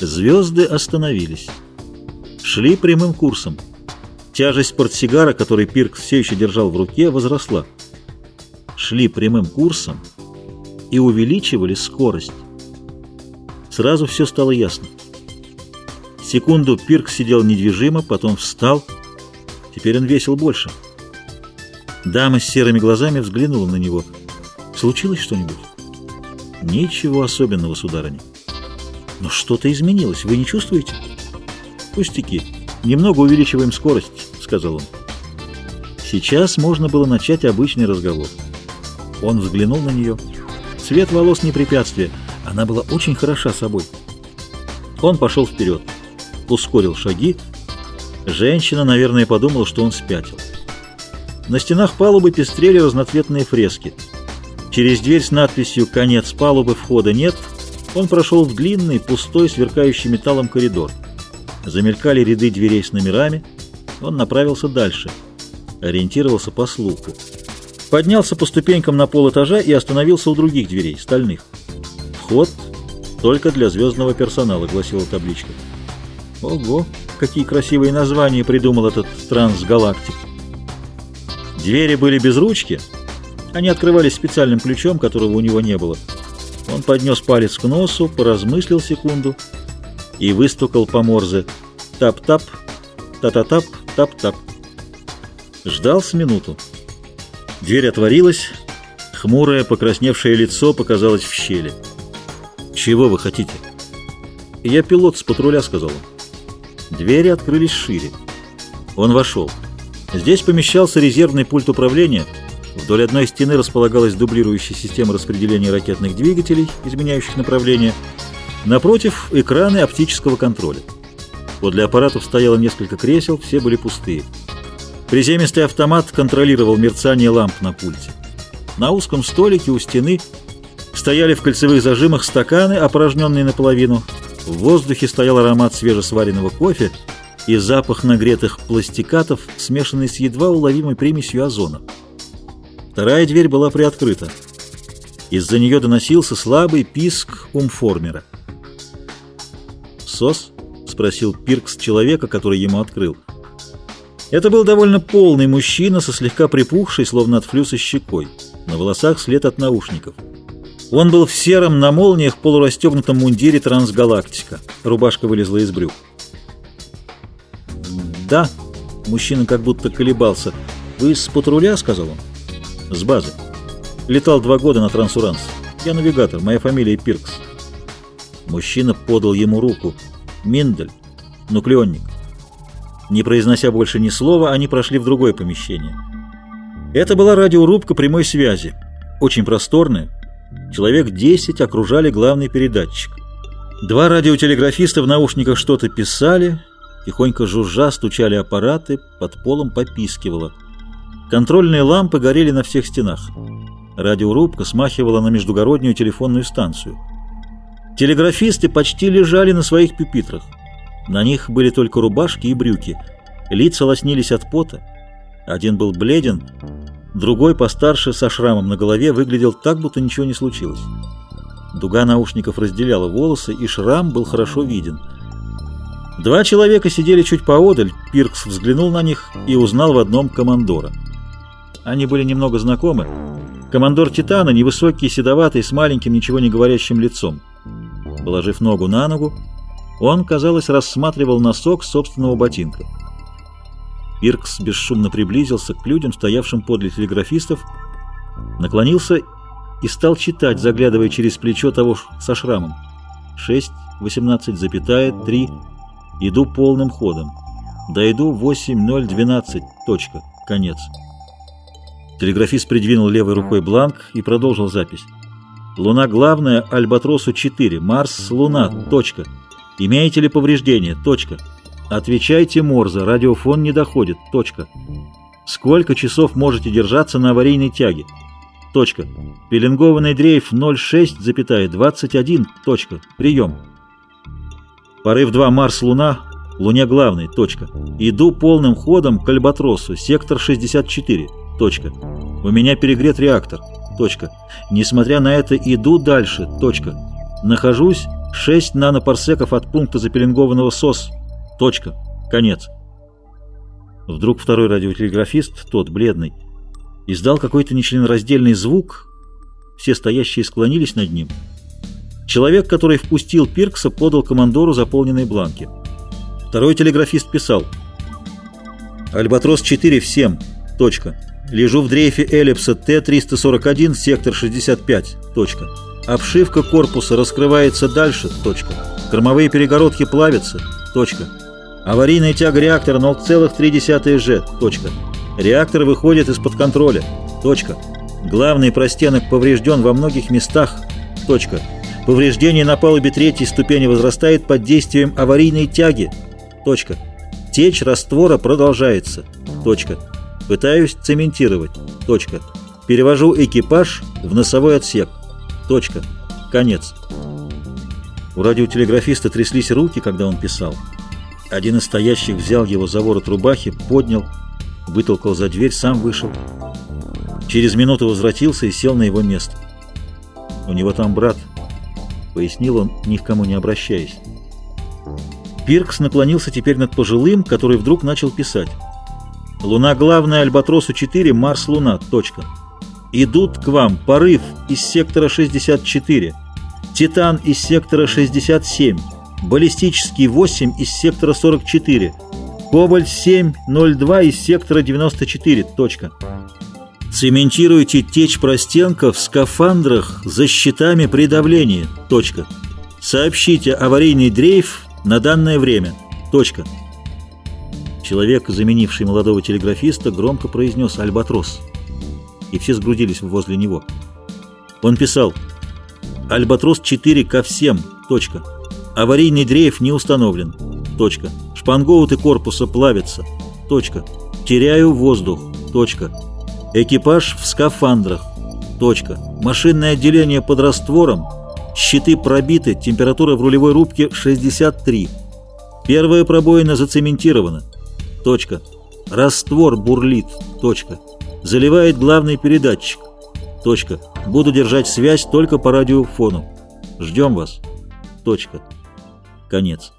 Звезды остановились. Шли прямым курсом. Тяжесть портсигара, который Пиркс все еще держал в руке, возросла. Шли прямым курсом и увеличивали скорость. Сразу все стало ясно. Секунду Пиркс сидел недвижимо, потом встал. Теперь он весил больше. Дама с серыми глазами взглянула на него. «Случилось что-нибудь?» «Ничего особенного, сударыня». «Но что-то изменилось, вы не чувствуете?» «Пустяки. Немного увеличиваем скорость», — сказал он. Сейчас можно было начать обычный разговор. Он взглянул на нее. Цвет волос не препятствие. Она была очень хороша собой. Он пошел вперед, ускорил шаги. Женщина, наверное, подумала, что он спятил. На стенах палубы пестрели разноцветные фрески. Через дверь с надписью «Конец палубы, входа нет» он прошел в длинный, пустой, сверкающий металлом коридор. Замелькали ряды дверей с номерами. Он направился дальше. Ориентировался по слуху. Поднялся по ступенькам на пол этажа и остановился у других дверей, стальных. «Вход только для звездного персонала», — гласила табличка. Ого, какие красивые названия придумал этот трансгалактик. Двери были без ручки, они открывались специальным ключом, которого у него не было. Он поднес палец к носу, поразмыслил секунду и выстукал по морзе «тап-тап, та-та-тап, тап-тап». Ждал с минуту. Дверь отворилась, хмурое, покрасневшее лицо показалось в щели. «Чего вы хотите?» «Я пилот с патруля», — сказал он. Двери открылись шире. Он вошел. Здесь помещался резервный пульт управления. Вдоль одной стены располагалась дублирующая система распределения ракетных двигателей, изменяющих направление. Напротив — экраны оптического контроля. Подле аппаратов стояло несколько кресел, все были пустые. Приземистый автомат контролировал мерцание ламп на пульте. На узком столике у стены стояли в кольцевых зажимах стаканы, опорожненные наполовину. В воздухе стоял аромат свежесваренного кофе — и запах нагретых пластикатов, смешанный с едва уловимой примесью озона. Вторая дверь была приоткрыта. Из-за нее доносился слабый писк умформера. «Сос?» — спросил Пиркс человека, который ему открыл. Это был довольно полный мужчина со слегка припухшей, словно от флюса щекой. На волосах след от наушников. Он был в сером на молниях полурастегнутом мундире трансгалактика. Рубашка вылезла из брюк. «Да». Мужчина как будто колебался. «Вы с патруля?» — сказал он. «С базы. Летал два года на Трансуранс. Я навигатор, моя фамилия Пиркс». Мужчина подал ему руку. «Миндель. Нуклеонник». Не произнося больше ни слова, они прошли в другое помещение. Это была радиорубка прямой связи. Очень просторная. Человек 10 окружали главный передатчик. Два радиотелеграфиста в наушниках что-то писали, Тихонько жужжа стучали аппараты, под полом попискивало. Контрольные лампы горели на всех стенах. Радиорубка смахивала на междугороднюю телефонную станцию. Телеграфисты почти лежали на своих пюпитрах. На них были только рубашки и брюки. Лица лоснились от пота. Один был бледен, другой, постарше, со шрамом на голове, выглядел так, будто ничего не случилось. Дуга наушников разделяла волосы, и шрам был хорошо виден — Два человека сидели чуть поодаль, Пиркс взглянул на них и узнал в одном командора. Они были немного знакомы. Командор Титана, невысокий, седоватый, с маленьким, ничего не говорящим лицом. Положив ногу на ногу, он, казалось, рассматривал носок собственного ботинка. Пиркс бесшумно приблизился к людям, стоявшим подле телеграфистов, наклонился и стал читать, заглядывая через плечо того со шрамом. 6, 18, запятая, 3, Иду полным ходом. Дойду 8.012. Точка. Конец. Телеграфист придвинул левой рукой бланк и продолжил запись. Луна главная, Альбатросу 4. Марс, Луна. Точка. Имеете ли повреждения? Точка. Отвечайте, Морзе, радиофон не доходит. Точка. Сколько часов можете держаться на аварийной тяге? Точка. Пеленгованный дрейф 06,21. Точка. Прием. Порыв 2 Марс-Луна, Луне главный, точка. Иду полным ходом к Альбатросу, сектор 64, точка. У меня перегрет реактор, точка. Несмотря на это, иду дальше, точка. Нахожусь 6 нанопарсеков от пункта запеленгованного СОС. Точка. Конец. Вдруг второй радиотелеграфист, тот, бледный, издал какой-то нечленораздельный звук. Все стоящие склонились над ним. Человек, который впустил Пиркса, подал командору заполненные бланки. Второй телеграфист писал «Альбатрос-4 всем. Точка. Лежу в дрейфе эллипса Т-341, сектор 65. Точка. Обшивка корпуса раскрывается дальше. Точка. Кормовые перегородки плавятся. Точка. Аварийная тяга реактора 0,3 Ж. Точка. Реактор выходит из-под контроля. Точка. Главный простенок поврежден во многих местах. Точка. Повреждение на палубе третьей ступени возрастает под действием аварийной тяги. Точка. Течь раствора продолжается. Точка. Пытаюсь цементировать. Точка. Перевожу экипаж в носовой отсек. Точка. Конец. У радиотелеграфиста тряслись руки, когда он писал. Один из стоящих взял его за ворот рубахи, поднял, вытолкал за дверь, сам вышел. Через минуту возвратился и сел на его место. «У него там брат», — пояснил он, ни к кому не обращаясь. Пиркс наклонился теперь над пожилым, который вдруг начал писать. Луна главная Альбатросу-4, Марс-Луна. Точка. Идут к вам порыв из сектора 64, Титан из сектора 67, Баллистический 8 из сектора 44, Кобальт-702 из сектора 94. Точка. Цементируйте течь простенков в скафандрах за щитами при давлении. Точка. Сообщите аварийный дрейф на данное время. Точка. Человек, заменивший молодого телеграфиста, громко произнес «Альбатрос», и все сгрудились возле него. Он писал «Альбатрос-4 ко всем. Точка. Аварийный дрейф не установлен. Точка. Шпангоуты корпуса плавятся. Точка. Теряю воздух. Точка. Экипаж в скафандрах. Точка. Машинное отделение под раствором. Щиты пробиты. Температура в рулевой рубке 63. Первая пробоина зацементирована. Точка. Раствор бурлит. Точка. Заливает главный передатчик. Точка. Буду держать связь только по радиофону. Ждем вас. Точка. Конец.